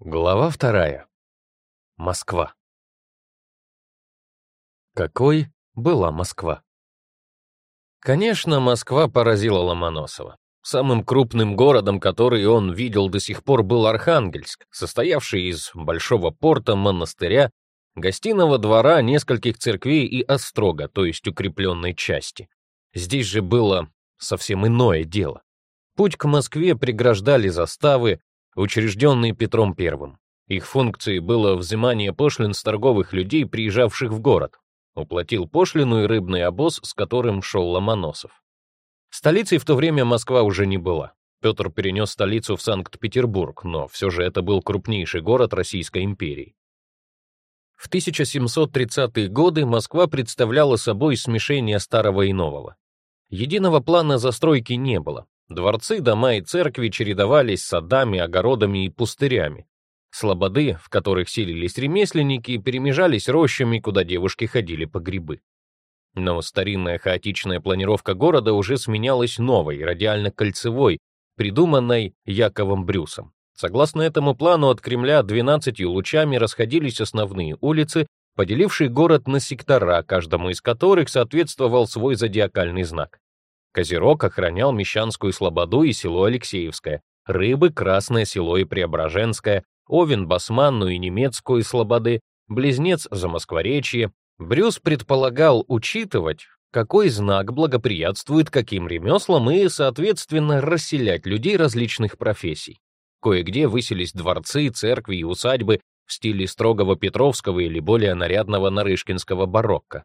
Глава вторая. Москва. Какой была Москва? Конечно, Москва поразила Ломоносова. Самым крупным городом, который он видел до сих пор, был Архангельск, состоявший из большого порта, монастыря, гостиного двора, нескольких церквей и острога, то есть укрепленной части. Здесь же было совсем иное дело. Путь к Москве преграждали заставы, учрежденные Петром I. Их функцией было взимание пошлин с торговых людей, приезжавших в город. Уплатил пошлину и рыбный обоз, с которым шел Ломоносов. Столицей в то время Москва уже не была. Петр перенес столицу в Санкт-Петербург, но все же это был крупнейший город Российской империи. В 1730-е годы Москва представляла собой смешение старого и нового. Единого плана застройки не было. Дворцы, дома и церкви чередовались садами, огородами и пустырями. Слободы, в которых селились ремесленники, перемежались рощами, куда девушки ходили по грибы. Но старинная хаотичная планировка города уже сменялась новой, радиально-кольцевой, придуманной Яковом Брюсом. Согласно этому плану, от Кремля 12 лучами расходились основные улицы, поделившие город на сектора, каждому из которых соответствовал свой зодиакальный знак. Козерог охранял Мещанскую Слободу и село Алексеевское, Рыбы — Красное село и Преображенское, Овен — Басманную и Немецкую Слободы, Близнец — Замоскворечье. Брюс предполагал учитывать, какой знак благоприятствует каким ремеслам и, соответственно, расселять людей различных профессий. Кое-где высились дворцы, церкви и усадьбы в стиле строгого петровского или более нарядного нарышкинского барокко.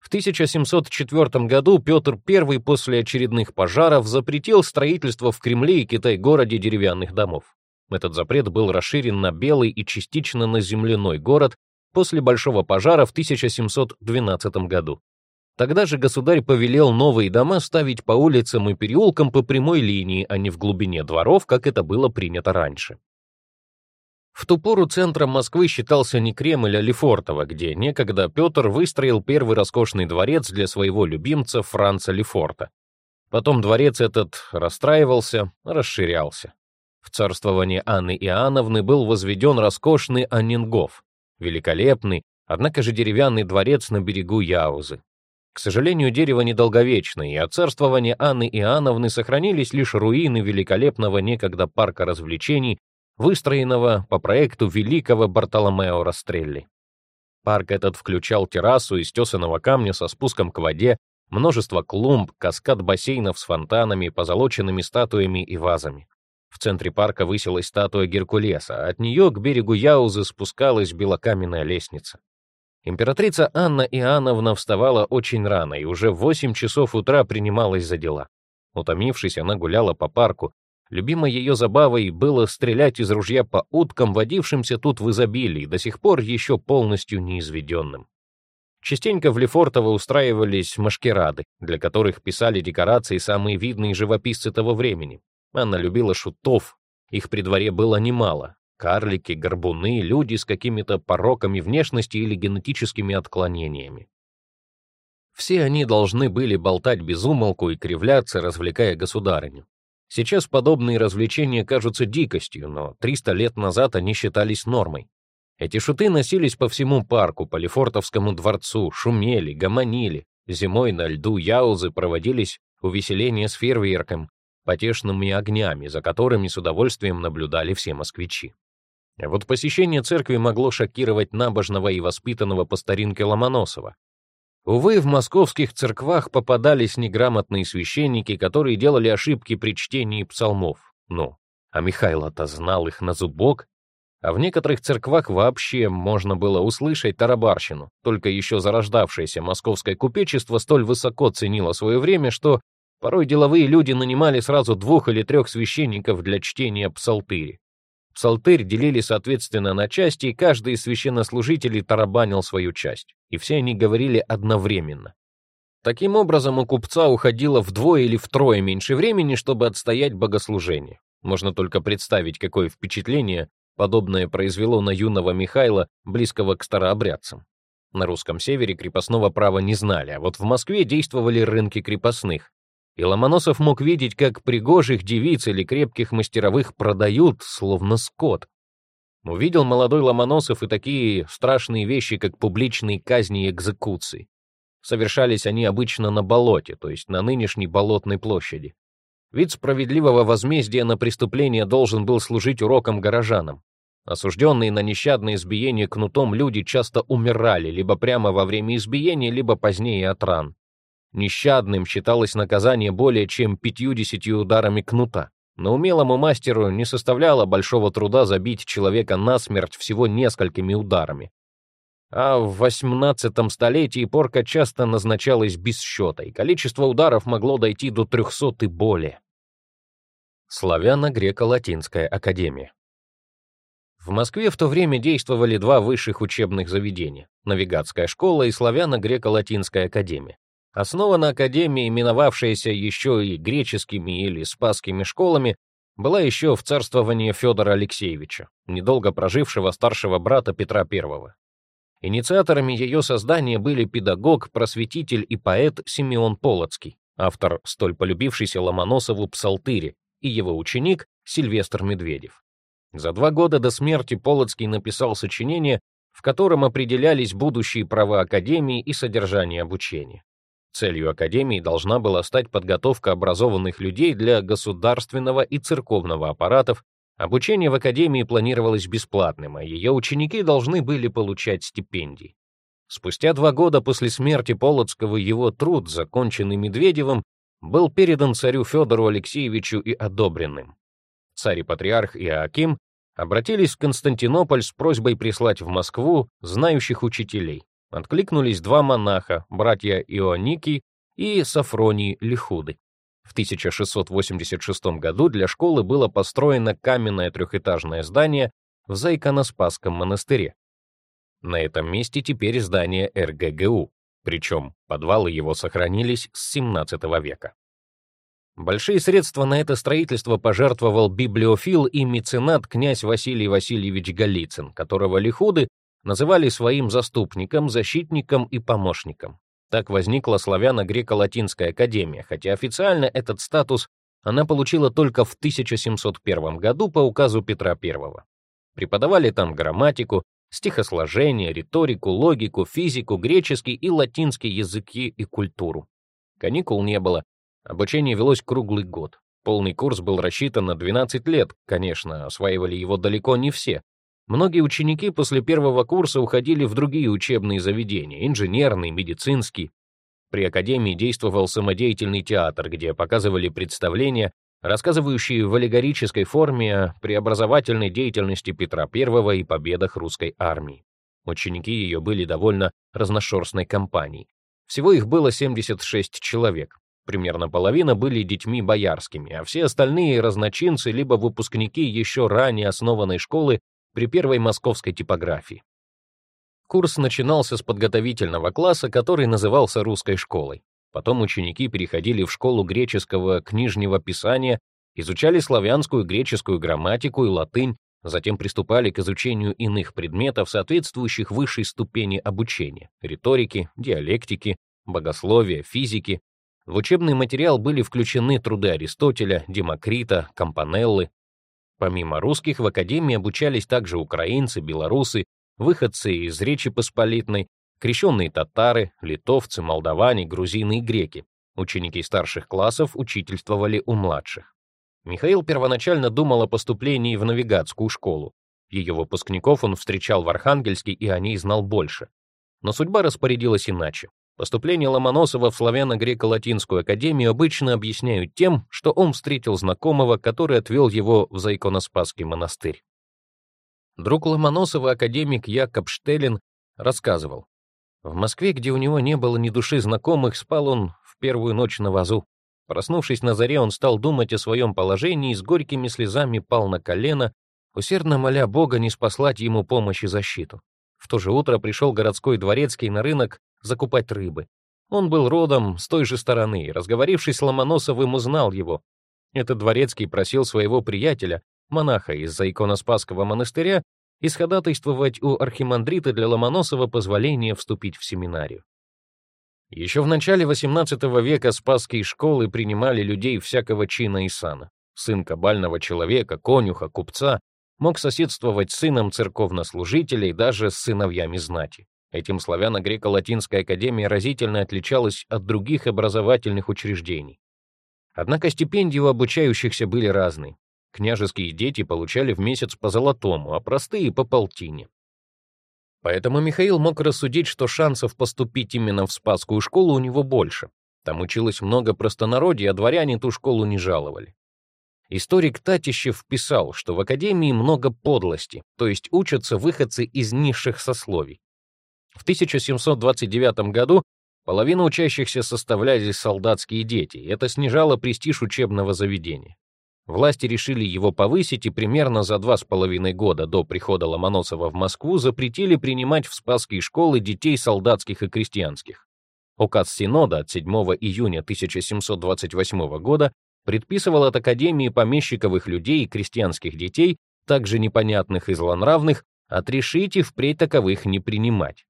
В 1704 году Петр I после очередных пожаров запретил строительство в Кремле и Китай-городе деревянных домов. Этот запрет был расширен на белый и частично на земляной город после большого пожара в 1712 году. Тогда же государь повелел новые дома ставить по улицам и переулкам по прямой линии, а не в глубине дворов, как это было принято раньше. В ту пору центром Москвы считался не Кремль, а Лефортово, где некогда Петр выстроил первый роскошный дворец для своего любимца Франца Лефорта. Потом дворец этот расстраивался, расширялся. В царствовании Анны Иоанновны был возведен роскошный Аннингов, великолепный, однако же деревянный дворец на берегу Яузы. К сожалению, дерево недолговечное, и от царствования Анны Иоанновны сохранились лишь руины великолепного некогда парка развлечений, выстроенного по проекту великого Бартоломео Растрелли. Парк этот включал террасу из тесаного камня со спуском к воде, множество клумб, каскад бассейнов с фонтанами, позолоченными статуями и вазами. В центре парка высилась статуя Геркулеса, от нее к берегу Яузы спускалась белокаменная лестница. Императрица Анна Иоанновна вставала очень рано и уже в 8 часов утра принималась за дела. Утомившись, она гуляла по парку, Любимой ее забавой было стрелять из ружья по уткам, водившимся тут в изобилии, до сих пор еще полностью неизведенным. Частенько в Лефортово устраивались машкерады, для которых писали декорации самые видные живописцы того времени. Анна любила шутов, их при дворе было немало. Карлики, горбуны, люди с какими-то пороками внешности или генетическими отклонениями. Все они должны были болтать без умолку и кривляться, развлекая государыню. Сейчас подобные развлечения кажутся дикостью, но 300 лет назад они считались нормой. Эти шуты носились по всему парку, по Лефортовскому дворцу, шумели, гомонили. Зимой на льду Яузы проводились увеселения с фейерверком, потешными огнями, за которыми с удовольствием наблюдали все москвичи. А вот посещение церкви могло шокировать набожного и воспитанного по старинке Ломоносова. Увы, в московских церквах попадались неграмотные священники, которые делали ошибки при чтении псалмов. Ну, а Михайло-то знал их на зубок. А в некоторых церквах вообще можно было услышать тарабарщину. Только еще зарождавшееся московское купечество столь высоко ценило свое время, что порой деловые люди нанимали сразу двух или трех священников для чтения псалтыри. Псалтырь делили, соответственно, на части, и каждый из священнослужителей тарабанил свою часть, и все они говорили одновременно. Таким образом, у купца уходило вдвое или втрое меньше времени, чтобы отстоять богослужение. Можно только представить, какое впечатление подобное произвело на юного Михайла, близкого к старообрядцам. На русском севере крепостного права не знали, а вот в Москве действовали рынки крепостных, и Ломоносов мог видеть, как пригожих девиц или крепких мастеровых продают, словно скот. Увидел молодой Ломоносов и такие страшные вещи, как публичные казни и экзекуции. Совершались они обычно на болоте, то есть на нынешней болотной площади. Вид справедливого возмездия на преступление должен был служить уроком горожанам. Осужденные на нещадное избиение кнутом люди часто умирали либо прямо во время избиения, либо позднее от ран. Нещадным считалось наказание более чем пятью-десятью ударами кнута. Но умелому мастеру не составляло большого труда забить человека насмерть всего несколькими ударами. А в XVIII столетии порка часто назначалась без счета, и количество ударов могло дойти до 300 и более. Славяно-греко-латинская академия. В Москве в то время действовали два высших учебных заведения — Навигатская школа и Славяно-греко-латинская академия. Основана академия, именовавшаяся еще и греческими или спасскими школами, была еще в царствовании Федора Алексеевича, недолго прожившего старшего брата Петра I. Инициаторами ее создания были педагог, просветитель и поэт Симеон Полоцкий, автор столь полюбившийся Ломоносову «Псалтыри», и его ученик Сильвестр Медведев. За два года до смерти Полоцкий написал сочинение, в котором определялись будущие права Академии и содержание обучения. Целью Академии должна была стать подготовка образованных людей для государственного и церковного аппаратов. Обучение в Академии планировалось бесплатным, а ее ученики должны были получать стипендии. Спустя два года после смерти Полоцкого его труд, законченный Медведевым, был передан царю Федору Алексеевичу и одобренным. Царь и патриарх Иоаким обратились в Константинополь с просьбой прислать в Москву знающих учителей. Откликнулись два монаха, братья Ионики и Сафроний Лихуды. В 1686 году для школы было построено каменное трехэтажное здание в Зайконоспасском монастыре. На этом месте теперь здание РГГУ, причем подвалы его сохранились с 17 века. Большие средства на это строительство пожертвовал библиофил и меценат князь Василий Васильевич Голицын, которого лихуды называли своим заступником, защитником и помощником. Так возникла славяно-греко-латинская академия, хотя официально этот статус она получила только в 1701 году по указу Петра I. Преподавали там грамматику, стихосложение, риторику, логику, физику, греческий и латинский языки и культуру. Каникул не было, обучение велось круглый год. Полный курс был рассчитан на 12 лет, конечно, осваивали его далеко не все, Многие ученики после первого курса уходили в другие учебные заведения, инженерный, медицинский. При академии действовал самодеятельный театр, где показывали представления, рассказывающие в аллегорической форме о преобразовательной деятельности Петра I и победах русской армии. Ученики ее были довольно разношерстной компанией. Всего их было 76 человек. Примерно половина были детьми боярскими, а все остальные разночинцы либо выпускники еще ранее основанной школы при первой московской типографии. Курс начинался с подготовительного класса, который назывался русской школой. Потом ученики переходили в школу греческого книжнего писания, изучали славянскую греческую грамматику и латынь, затем приступали к изучению иных предметов, соответствующих высшей ступени обучения — риторики, диалектики, богословия, физики. В учебный материал были включены труды Аристотеля, Демокрита, Кампанеллы, Помимо русских в академии обучались также украинцы, белорусы, выходцы из Речи Посполитной, крещенные татары, литовцы, молдаване, грузины и греки. Ученики старших классов учительствовали у младших. Михаил первоначально думал о поступлении в навигатскую школу. Ее выпускников он встречал в Архангельске и о ней знал больше. Но судьба распорядилась иначе. Поступление Ломоносова в славяно-греко-латинскую академию обычно объясняют тем, что он встретил знакомого, который отвел его в Зайконоспасский монастырь. Друг Ломоносова, академик Якоб Штеллин, рассказывал. В Москве, где у него не было ни души знакомых, спал он в первую ночь на вазу. Проснувшись на заре, он стал думать о своем положении и с горькими слезами пал на колено, усердно моля Бога не спаслать ему помощь и защиту. В то же утро пришел городской дворецкий на рынок закупать рыбы. Он был родом с той же стороны, и, разговорившись с Ломоносовым, узнал его. Этот дворецкий просил своего приятеля, монаха из-за иконоспасского монастыря, исходатайствовать у архимандрита для Ломоносова позволение вступить в семинарию. Еще в начале XVIII века спасские школы принимали людей всякого чина и сана. Сын кабального человека, конюха, купца мог соседствовать с сыном церковнослужителей, даже с сыновьями знати. Этим славяно-греко-латинская академия разительно отличалась от других образовательных учреждений. Однако стипендии у обучающихся были разные. Княжеские дети получали в месяц по золотому, а простые — по полтине. Поэтому Михаил мог рассудить, что шансов поступить именно в Спасскую школу у него больше. Там училось много простонародья, а дворяне ту школу не жаловали. Историк Татищев писал, что в академии много подлости, то есть учатся выходцы из низших сословий. В 1729 году половину учащихся составляли солдатские дети, и это снижало престиж учебного заведения. Власти решили его повысить и примерно за два с половиной года до прихода Ломоносова в Москву запретили принимать в спасские школы детей солдатских и крестьянских. Указ Синода от 7 июня 1728 года предписывал от Академии помещиковых людей и крестьянских детей, также непонятных и злонравных, отрешить и впредь таковых не принимать.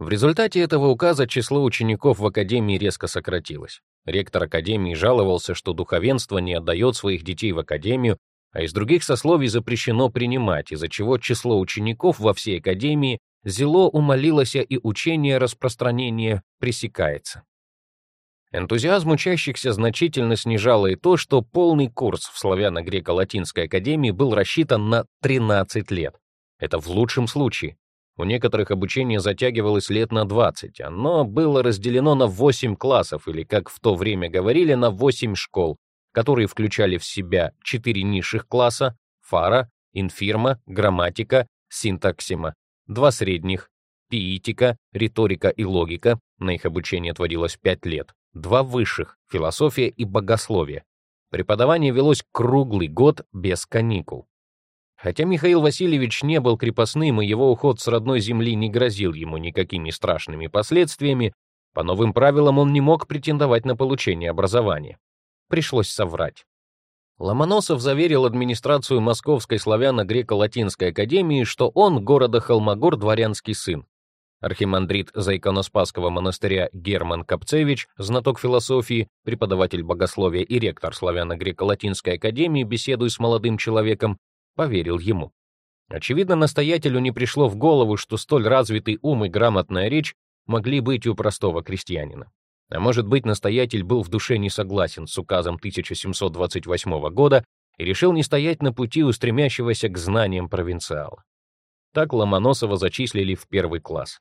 В результате этого указа число учеников в Академии резко сократилось. Ректор Академии жаловался, что духовенство не отдает своих детей в Академию, а из других сословий запрещено принимать, из-за чего число учеников во всей Академии зело умолилось и учение распространения пресекается. Энтузиазм учащихся значительно снижало и то, что полный курс в славяно-греко-латинской академии был рассчитан на 13 лет. Это в лучшем случае. У некоторых обучение затягивалось лет на 20, оно было разделено на 8 классов, или, как в то время говорили, на 8 школ, которые включали в себя 4 низших класса — фара, инфирма, грамматика, синтаксима, два средних, пиитика, риторика и логика, на их обучение отводилось 5 лет, два высших, философия и богословие. Преподавание велось круглый год без каникул. Хотя Михаил Васильевич не был крепостным, и его уход с родной земли не грозил ему никакими страшными последствиями, по новым правилам он не мог претендовать на получение образования. Пришлось соврать. Ломоносов заверил администрацию Московской славяно-греко-латинской академии, что он города Холмогор дворянский сын. Архимандрит Заиконоспасского монастыря Герман Капцевич, знаток философии, преподаватель богословия и ректор славяно-греко-латинской академии, беседуя с молодым человеком, поверил ему. Очевидно, настоятелю не пришло в голову, что столь развитый ум и грамотная речь могли быть у простого крестьянина. А может быть, настоятель был в душе не согласен с указом 1728 года и решил не стоять на пути устремящегося к знаниям провинциала. Так Ломоносова зачислили в первый класс.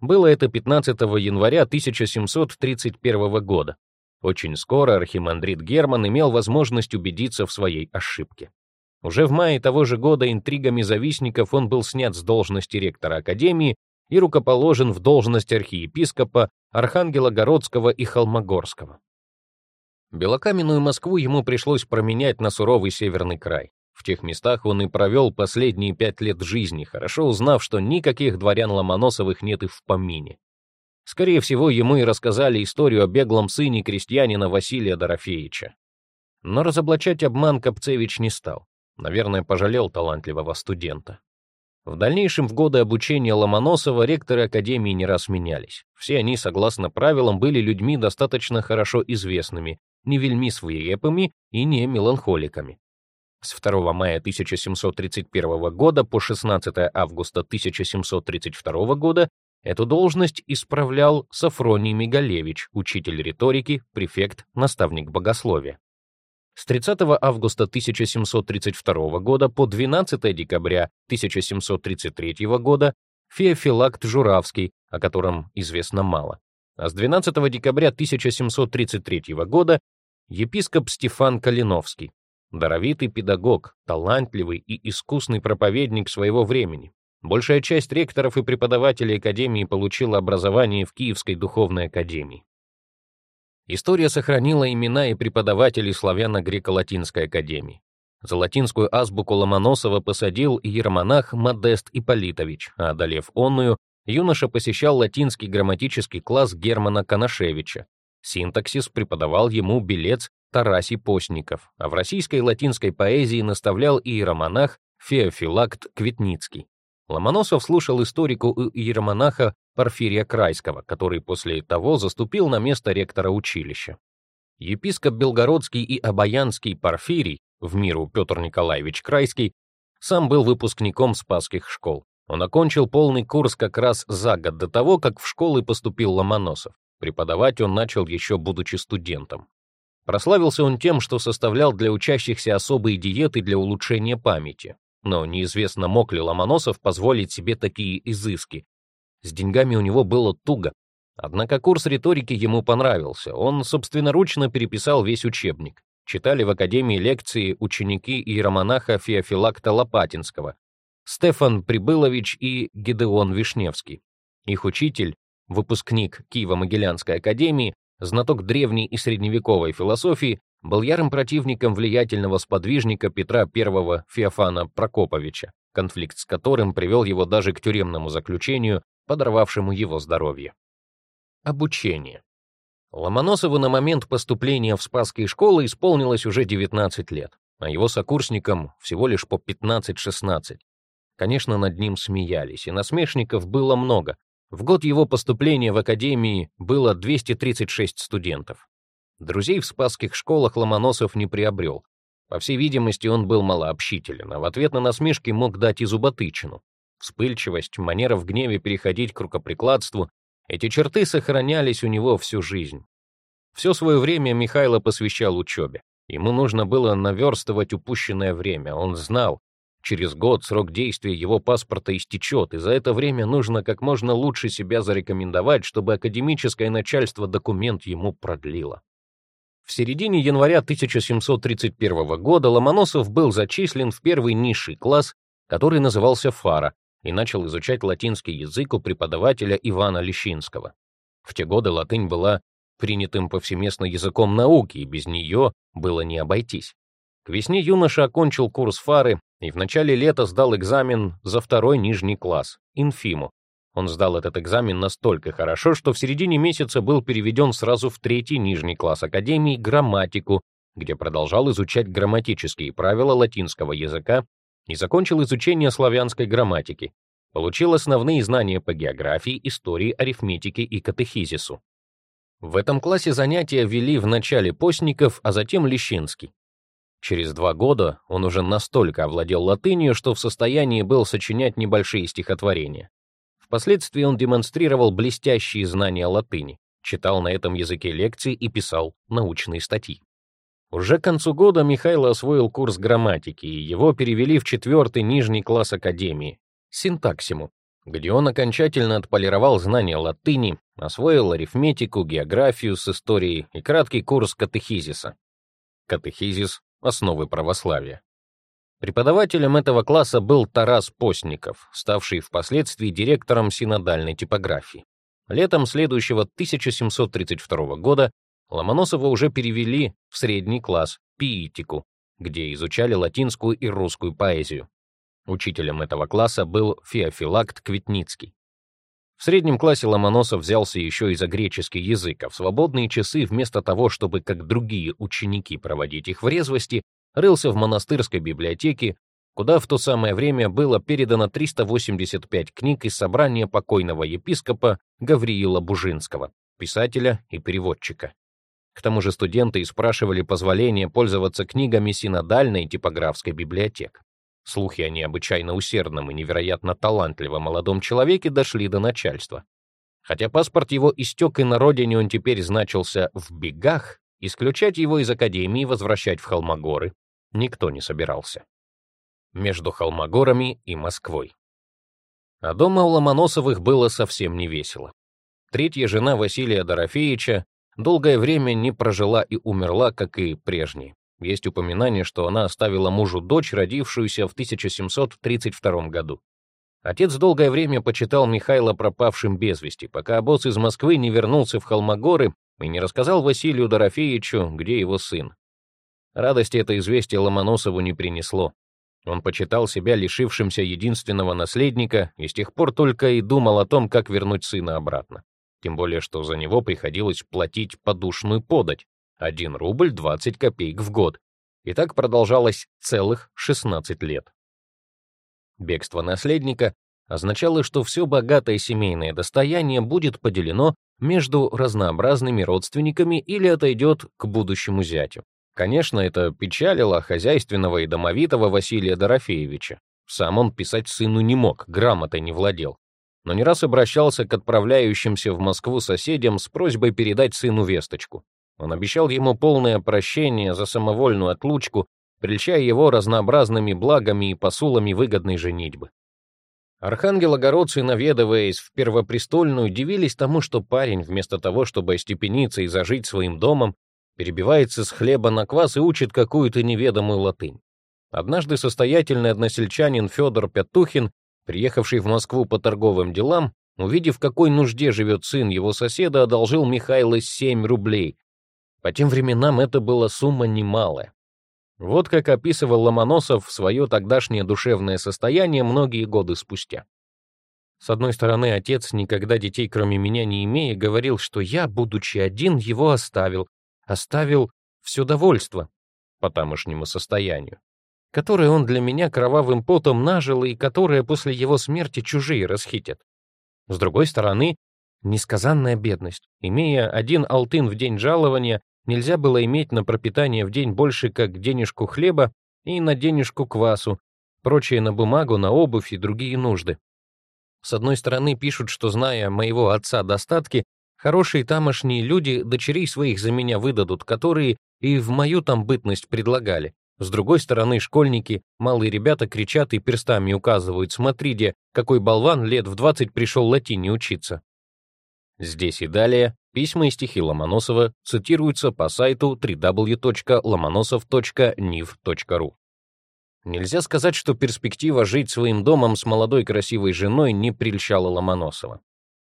Было это 15 января 1731 года. Очень скоро архимандрит Герман имел возможность убедиться в своей ошибке. Уже в мае того же года интригами завистников он был снят с должности ректора академии и рукоположен в должность архиепископа Архангела Городского и Холмогорского. Белокаменную Москву ему пришлось променять на суровый северный край. В тех местах он и провел последние пять лет жизни, хорошо узнав, что никаких дворян Ломоносовых нет и в помине. Скорее всего, ему и рассказали историю о беглом сыне крестьянина Василия Дорофеевича. Но разоблачать обман Копцевич не стал. Наверное, пожалел талантливого студента. В дальнейшем в годы обучения Ломоносова ректоры академии не раз менялись. Все они, согласно правилам, были людьми достаточно хорошо известными, не вельми свирепыми и не меланхоликами. С 2 мая 1731 года по 16 августа 1732 года эту должность исправлял Сафроний Мигалевич, учитель риторики, префект, наставник богословия. С 30 августа 1732 года по 12 декабря 1733 года Феофилакт Журавский, о котором известно мало. А с 12 декабря 1733 года епископ Стефан Калиновский, даровитый педагог, талантливый и искусный проповедник своего времени. Большая часть ректоров и преподавателей академии получила образование в Киевской духовной академии. История сохранила имена и преподавателей славяно-греко-латинской академии. За латинскую азбуку Ломоносова посадил иеромонах Модест Ипполитович, а одолев онную, юноша посещал латинский грамматический класс Германа Коношевича. Синтаксис преподавал ему белец Тарасий Постников, а в российской латинской поэзии наставлял иеромонах Феофилакт Квитницкий. Ломоносов слушал историку и иеромонаха Порфирия Крайского, который после того заступил на место ректора училища. Епископ Белгородский и Обаянский Порфирий, в миру Петр Николаевич Крайский, сам был выпускником спасских школ. Он окончил полный курс как раз за год до того, как в школы поступил Ломоносов. Преподавать он начал еще будучи студентом. Прославился он тем, что составлял для учащихся особые диеты для улучшения памяти. Но неизвестно, мог ли Ломоносов позволить себе такие изыски. С деньгами у него было туго. Однако курс риторики ему понравился. Он собственноручно переписал весь учебник. Читали в академии лекции ученики иеромонаха Феофилакта Лопатинского, Стефан Прибылович и Гедеон Вишневский. Их учитель, выпускник Киево-Могилянской академии, знаток древней и средневековой философии, был ярым противником влиятельного сподвижника Петра I Феофана Прокоповича, конфликт с которым привел его даже к тюремному заключению, подорвавшему его здоровье. Обучение. Ломоносову на момент поступления в Спасские школы исполнилось уже 19 лет, а его сокурсникам всего лишь по 15-16. Конечно, над ним смеялись, и насмешников было много. В год его поступления в академии было 236 студентов. Друзей в спасских школах Ломоносов не приобрел. По всей видимости, он был малообщителен, а в ответ на насмешки мог дать и зуботычину. Вспыльчивость, манера в гневе переходить к рукоприкладству — эти черты сохранялись у него всю жизнь. Все свое время Михайло посвящал учебе. Ему нужно было наверстывать упущенное время. Он знал, через год срок действия его паспорта истечет, и за это время нужно как можно лучше себя зарекомендовать, чтобы академическое начальство документ ему продлило. В середине января 1731 года Ломоносов был зачислен в первый низший класс, который назывался Фара, и начал изучать латинский язык у преподавателя Ивана Лещинского. В те годы латынь была принятым повсеместно языком науки, и без нее было не обойтись. К весне юноша окончил курс Фары и в начале лета сдал экзамен за второй нижний класс, инфиму, он сдал этот экзамен настолько хорошо, что в середине месяца был переведен сразу в третий нижний класс академии грамматику, где продолжал изучать грамматические правила латинского языка и закончил изучение славянской грамматики. Получил основные знания по географии, истории, арифметике и катехизису. В этом классе занятия вели в начале Постников, а затем Лещинский. Через два года он уже настолько овладел латынью, что в состоянии был сочинять небольшие стихотворения. Впоследствии он демонстрировал блестящие знания латыни, читал на этом языке лекции и писал научные статьи. Уже к концу года Михайло освоил курс грамматики, и его перевели в четвертый нижний класс академии — синтаксиму, где он окончательно отполировал знания латыни, освоил арифметику, географию с историей и краткий курс катехизиса. Катехизис — основы православия. Преподавателем этого класса был Тарас Постников, ставший впоследствии директором синодальной типографии. Летом следующего 1732 года Ломоносова уже перевели в средний класс, пиитику, где изучали латинскую и русскую поэзию. Учителем этого класса был Феофилакт Квитницкий. В среднем классе Ломоносов взялся еще и за греческий язык, а в свободные часы вместо того, чтобы, как другие ученики, проводить их в резвости, рылся в монастырской библиотеке, куда в то самое время было передано 385 книг из собрания покойного епископа Гавриила Бужинского, писателя и переводчика. К тому же студенты и спрашивали позволения пользоваться книгами синодальной типографской библиотек. Слухи о необычайно усердном и невероятно талантливом молодом человеке дошли до начальства. Хотя паспорт его истек, и на родине он теперь значился в бегах, исключать его из академии и возвращать в Холмогоры никто не собирался. Между Холмогорами и Москвой. А дома у Ломоносовых было совсем не весело. Третья жена Василия Дорофеевича долгое время не прожила и умерла, как и прежние. Есть упоминание, что она оставила мужу дочь, родившуюся в 1732 году. Отец долгое время почитал Михаила пропавшим без вести, пока обоз из Москвы не вернулся в Холмогоры и не рассказал Василию Дорофеевичу, где его сын. Радости это известие Ломоносову не принесло. Он почитал себя лишившимся единственного наследника и с тех пор только и думал о том, как вернуть сына обратно. Тем более, что за него приходилось платить подушную подать — 1 рубль 20 копеек в год. И так продолжалось целых 16 лет. Бегство наследника означало, что все богатое семейное достояние будет поделено между разнообразными родственниками или отойдет к будущему зятю. Конечно, это печалило хозяйственного и домовитого Василия Дорофеевича. Сам он писать сыну не мог, грамотой не владел. Но не раз обращался к отправляющимся в Москву соседям с просьбой передать сыну весточку. Он обещал ему полное прощение за самовольную отлучку, прельщая его разнообразными благами и посулами выгодной женитьбы. Архангелогородцы, наведываясь в Первопрестольную, дивились тому, что парень, вместо того, чтобы остепениться и зажить своим домом, перебивается с хлеба на квас и учит какую-то неведомую латынь. Однажды состоятельный односельчанин Федор Пятухин, приехавший в Москву по торговым делам, увидев, в какой нужде живет сын его соседа, одолжил Михаила 7 рублей. По тем временам это была сумма немалая. Вот как описывал Ломоносов свое тогдашнее душевное состояние многие годы спустя. С одной стороны, отец, никогда детей кроме меня не имея, говорил, что я, будучи один, его оставил, оставил все довольство по тамошнему состоянию, которое он для меня кровавым потом нажил и которое после его смерти чужие расхитят. С другой стороны, несказанная бедность. Имея один алтын в день жалования, нельзя было иметь на пропитание в день больше, как денежку хлеба и на денежку квасу, прочее на бумагу, на обувь и другие нужды. С одной стороны, пишут, что, зная моего отца достатки, Хорошие тамошние люди дочерей своих за меня выдадут, которые и в мою там бытность предлагали. С другой стороны, школьники, малые ребята кричат и перстами указывают, смотри, где какой болван лет в 20 пришел латине учиться. Здесь и далее письма и стихи Ломоносова цитируются по сайту www.lomonosov.niv.ru. Нельзя сказать, что перспектива жить своим домом с молодой красивой женой не прельщала Ломоносова.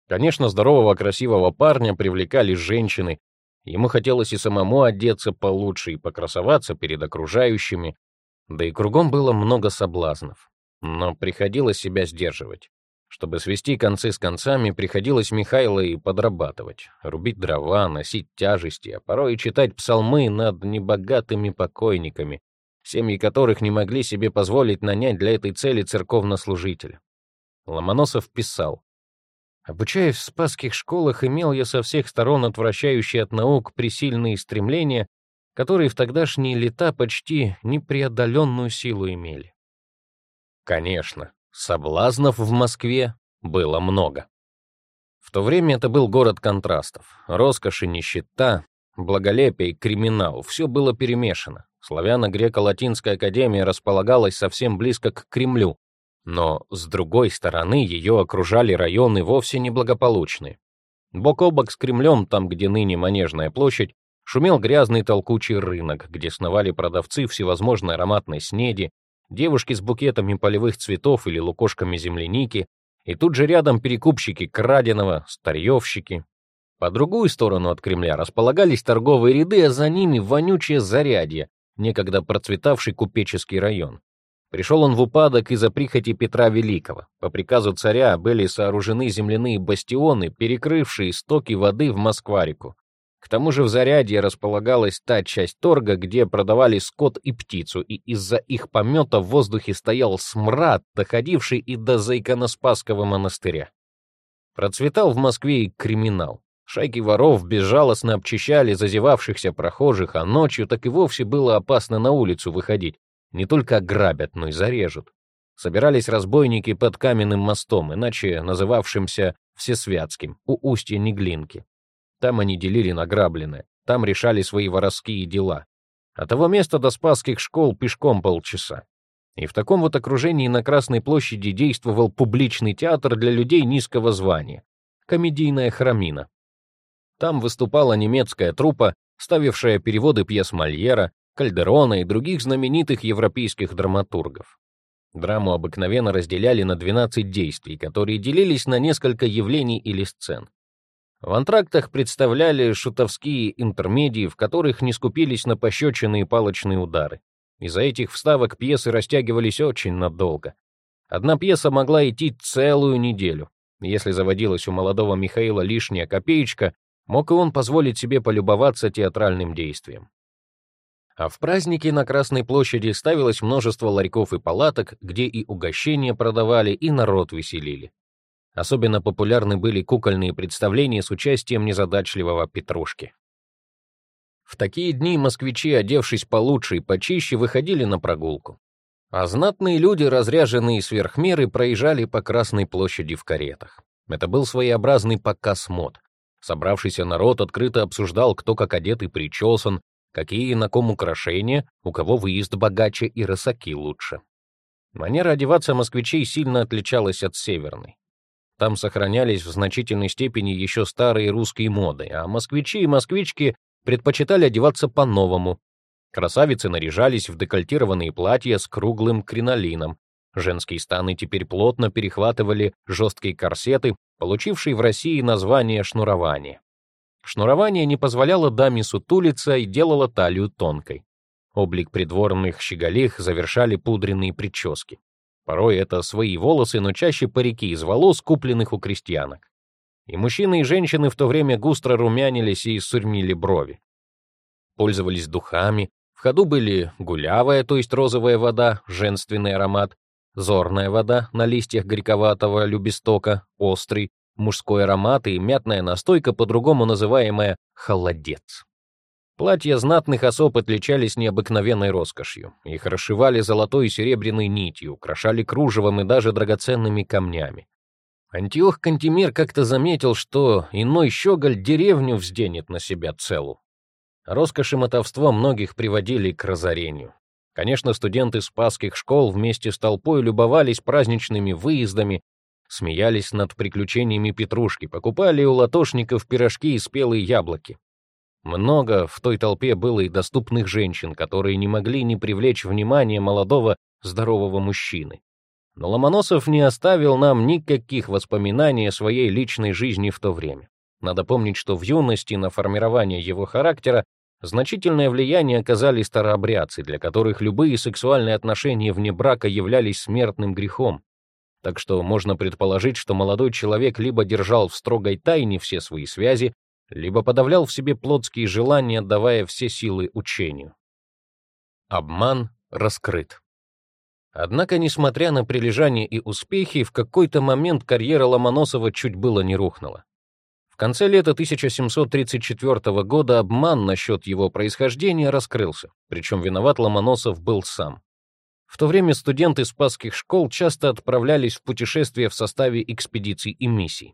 Конечно, здорового, красивого парня привлекали женщины. Ему хотелось и самому одеться получше и покрасоваться перед окружающими. Да и кругом было много соблазнов. Но приходилось себя сдерживать. Чтобы свести концы с концами, приходилось Михайло и подрабатывать, рубить дрова, носить тяжести, а порой и читать псалмы над небогатыми покойниками, семьи которых не могли себе позволить нанять для этой цели церковнослужителя. Ломоносов писал, Обучаясь в спасских школах, имел я со всех сторон отвращающие от наук присильные стремления, которые в тогдашние лета почти непреодоленную силу имели. Конечно, соблазнов в Москве было много. В то время это был город контрастов. Роскошь и нищета, благолепие и криминал — все было перемешано. Славяно-греко-латинская академия располагалась совсем близко к Кремлю, но, с другой стороны, ее окружали районы вовсе неблагополучные. Бок о бок с Кремлем, там, где ныне Манежная площадь, шумел грязный толкучий рынок, где сновали продавцы всевозможной ароматной снеди, девушки с букетами полевых цветов или лукошками земляники, и тут же рядом перекупщики краденого, старьевщики. По другую сторону от Кремля располагались торговые ряды, а за ними вонючее зарядье, некогда процветавший купеческий район. Пришел он в упадок из-за прихоти Петра Великого. По приказу царя были сооружены земляные бастионы, перекрывшие стоки воды в Москварику. К тому же в Зарядье располагалась та часть торга, где продавали скот и птицу, и из-за их помета в воздухе стоял смрад, доходивший и до Зайконоспасского монастыря. Процветал в Москве и криминал. Шайки воров безжалостно обчищали зазевавшихся прохожих, а ночью так и вовсе было опасно на улицу выходить. Не только ограбят, но и зарежут. Собирались разбойники под каменным мостом, иначе называвшимся Всесвятским, у устья Неглинки. Там они делили награбленное, там решали свои воровские дела. От того места до Спасских школ пешком полчаса. И в таком вот окружении на Красной площади действовал публичный театр для людей низкого звания — комедийная храмина. Там выступала немецкая труппа, ставившая переводы пьес Мольера, Кальдерона и других знаменитых европейских драматургов. Драму обыкновенно разделяли на 12 действий, которые делились на несколько явлений или сцен. В антрактах представляли шутовские интермедии, в которых не скупились на пощечины и палочные удары. Из-за этих вставок пьесы растягивались очень надолго. Одна пьеса могла идти целую неделю. Если заводилась у молодого Михаила лишняя копеечка, мог и он позволить себе полюбоваться театральным действием. А в праздники на Красной площади ставилось множество ларьков и палаток, где и угощения продавали, и народ веселили. Особенно популярны были кукольные представления с участием незадачливого Петрушки. В такие дни москвичи, одевшись получше и почище, выходили на прогулку. А знатные люди, разряженные сверх меры, проезжали по Красной площади в каретах. Это был своеобразный показ мод. Собравшийся народ открыто обсуждал, кто как одет и причесан, какие на ком украшения, у кого выезд богаче и рысаки лучше. Манера одеваться москвичей сильно отличалась от северной. Там сохранялись в значительной степени еще старые русские моды, а москвичи и москвички предпочитали одеваться по-новому. Красавицы наряжались в декольтированные платья с круглым кринолином. Женские станы теперь плотно перехватывали жесткие корсеты, получившие в России название шнурование. Шнурование не позволяло даме сутулиться и делало талию тонкой. Облик придворных щеголих завершали пудренные прически. Порой это свои волосы, но чаще парики из волос, купленных у крестьянок. И мужчины, и женщины в то время густро румянились и сурмили брови. Пользовались духами, в ходу были гулявая, то есть розовая вода, женственный аромат, зорная вода на листьях горьковатого любестока, острый, мужской аромат и мятная настойка, по-другому называемая «холодец». Платья знатных особ отличались необыкновенной роскошью. Их расшивали золотой и серебряной нитью, украшали кружевом и даже драгоценными камнями. Антиох Кантемир как-то заметил, что иной щеголь деревню взденет на себя целу. Роскошь и мотовство многих приводили к разорению. Конечно, студенты спасских школ вместе с толпой любовались праздничными выездами, смеялись над приключениями Петрушки, покупали у латошников пирожки и спелые яблоки. Много в той толпе было и доступных женщин, которые не могли не привлечь внимание молодого, здорового мужчины. Но Ломоносов не оставил нам никаких воспоминаний о своей личной жизни в то время. Надо помнить, что в юности на формирование его характера значительное влияние оказали старообрядцы, для которых любые сексуальные отношения вне брака являлись смертным грехом. Так что можно предположить, что молодой человек либо держал в строгой тайне все свои связи, либо подавлял в себе плотские желания, отдавая все силы учению. Обман раскрыт. Однако, несмотря на прилежание и успехи, в какой-то момент карьера Ломоносова чуть было не рухнула. В конце лета 1734 года обман насчет его происхождения раскрылся, причем виноват Ломоносов был сам. В то время студенты спасских школ часто отправлялись в путешествия в составе экспедиций и миссий.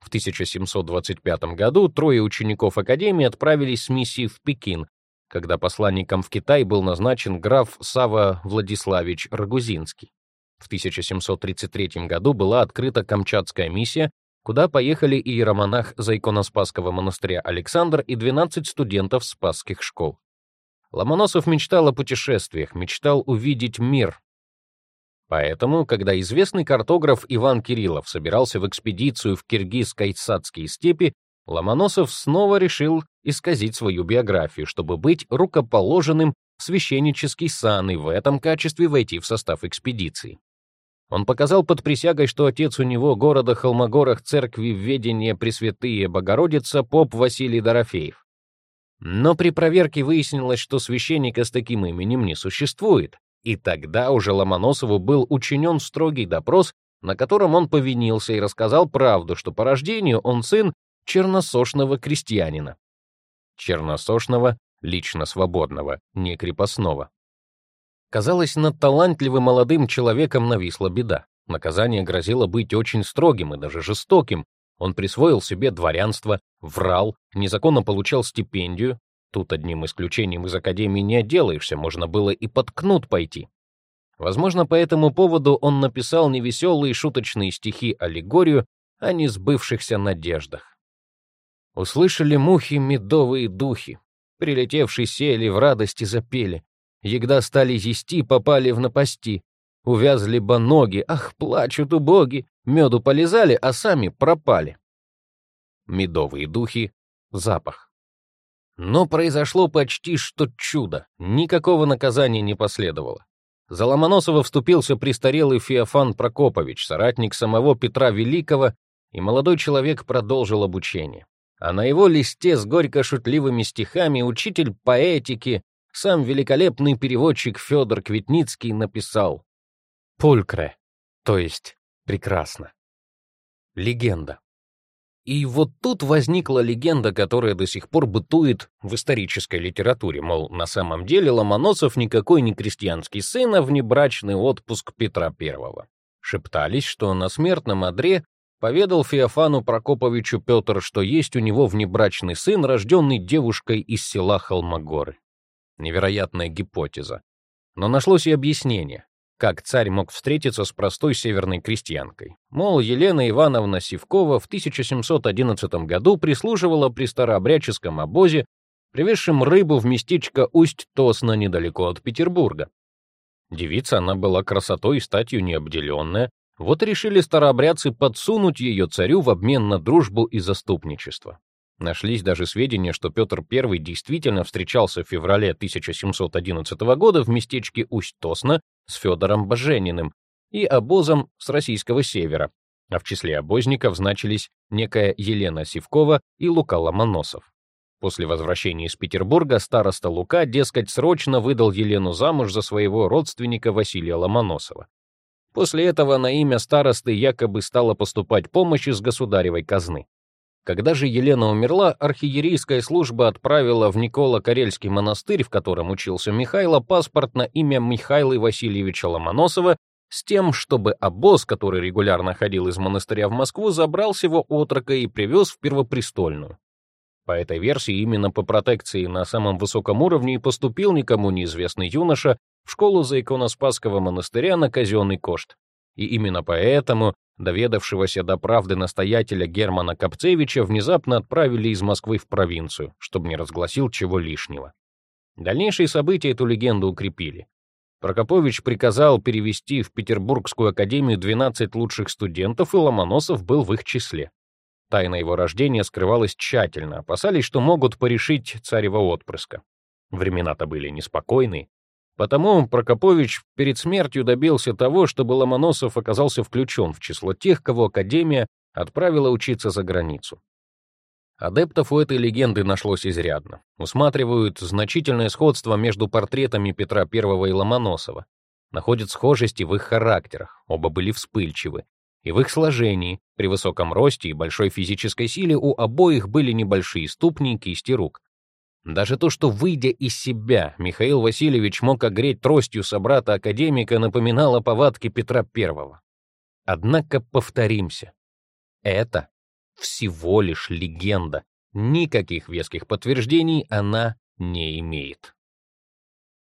В 1725 году трое учеников Академии отправились с миссией в Пекин, когда посланником в Китай был назначен граф Сава Владиславич Рагузинский. В 1733 году была открыта Камчатская миссия, куда поехали иеромонах Заиконоспасского монастыря Александр и 12 студентов спасских школ. Ломоносов мечтал о путешествиях, мечтал увидеть мир, Поэтому, когда известный картограф Иван Кириллов собирался в экспедицию в киргиз-кайцатские степи, Ломоносов снова решил исказить свою биографию, чтобы быть рукоположенным в священнический сан и в этом качестве войти в состав экспедиции. Он показал под присягой, что отец у него города Холмогорах церкви введения Пресвятые Богородица поп Василий Дорофеев. Но при проверке выяснилось, что священника с таким именем не существует, и тогда уже Ломоносову был учинен строгий допрос, на котором он повинился и рассказал правду, что по рождению он сын черносошного крестьянина. Черносошного, лично свободного, не крепостного. Казалось, над талантливым молодым человеком нависла беда. Наказание грозило быть очень строгим и даже жестоким. Он присвоил себе дворянство, врал, незаконно получал стипендию, Тут одним исключением из академии не отделаешься, можно было и под кнут пойти. Возможно, по этому поводу он написал невеселые шуточные стихи аллегорию о несбывшихся надеждах. Услышали мухи медовые духи, прилетевшие сели в радости запели, егда стали есть, попали в напасти, увязли бы ноги, ах, плачут убоги, меду полезали, а сами пропали. Медовые духи — запах. Но произошло почти что чудо. Никакого наказания не последовало. За Ломоносова вступился престарелый Феофан Прокопович, соратник самого Петра Великого, и молодой человек продолжил обучение. А на его листе с горько-шутливыми стихами учитель поэтики, сам великолепный переводчик Федор Квитницкий написал «Пулькре», то есть «прекрасно». Легенда. И вот тут возникла легенда, которая до сих пор бытует в исторической литературе, мол, на самом деле Ломоносов никакой не крестьянский сын, а внебрачный отпуск Петра I. Шептались, что на смертном одре поведал Феофану Прокоповичу Петр, что есть у него внебрачный сын, рожденный девушкой из села Холмогоры. Невероятная гипотеза. Но нашлось и объяснение как царь мог встретиться с простой северной крестьянкой. Мол, Елена Ивановна Сивкова в 1711 году прислуживала при старообрядческом обозе, привезшем рыбу в местечко Усть-Тосна недалеко от Петербурга. Девица она была красотой и статью необделенная, вот решили старообрядцы подсунуть ее царю в обмен на дружбу и заступничество. Нашлись даже сведения, что Петр I действительно встречался в феврале 1711 года в местечке Усть-Тосна с Федором Бажениным и обозом с российского севера, а в числе обозников значились некая Елена Сивкова и Лука Ломоносов. После возвращения из Петербурга староста Лука, дескать, срочно выдал Елену замуж за своего родственника Василия Ломоносова. После этого на имя старосты якобы стала поступать помощь из государевой казны. Когда же Елена умерла, архиерейская служба отправила в Никола-Карельский монастырь, в котором учился Михайло, паспорт на имя Михаила Васильевича Ломоносова с тем, чтобы обоз, который регулярно ходил из монастыря в Москву, забрал его отрока и привез в Первопрестольную. По этой версии, именно по протекции на самом высоком уровне и поступил никому неизвестный юноша в школу за иконоспасского монастыря на казенный кошт. И именно поэтому доведавшегося до правды настоятеля Германа Капцевича внезапно отправили из Москвы в провинцию, чтобы не разгласил чего лишнего. Дальнейшие события эту легенду укрепили. Прокопович приказал перевести в Петербургскую академию 12 лучших студентов, и Ломоносов был в их числе. Тайна его рождения скрывалась тщательно, опасались, что могут порешить царева отпрыска. Времена-то были неспокойные, Потому Прокопович перед смертью добился того, чтобы Ломоносов оказался включен в число тех, кого Академия отправила учиться за границу. Адептов у этой легенды нашлось изрядно. Усматривают значительное сходство между портретами Петра I и Ломоносова. Находят схожести в их характерах, оба были вспыльчивы. И в их сложении, при высоком росте и большой физической силе у обоих были небольшие ступни и кисти рук. Даже то, что, выйдя из себя, Михаил Васильевич мог огреть тростью собрата-академика, напоминало повадки Петра I. Однако повторимся, это всего лишь легенда, никаких веских подтверждений она не имеет.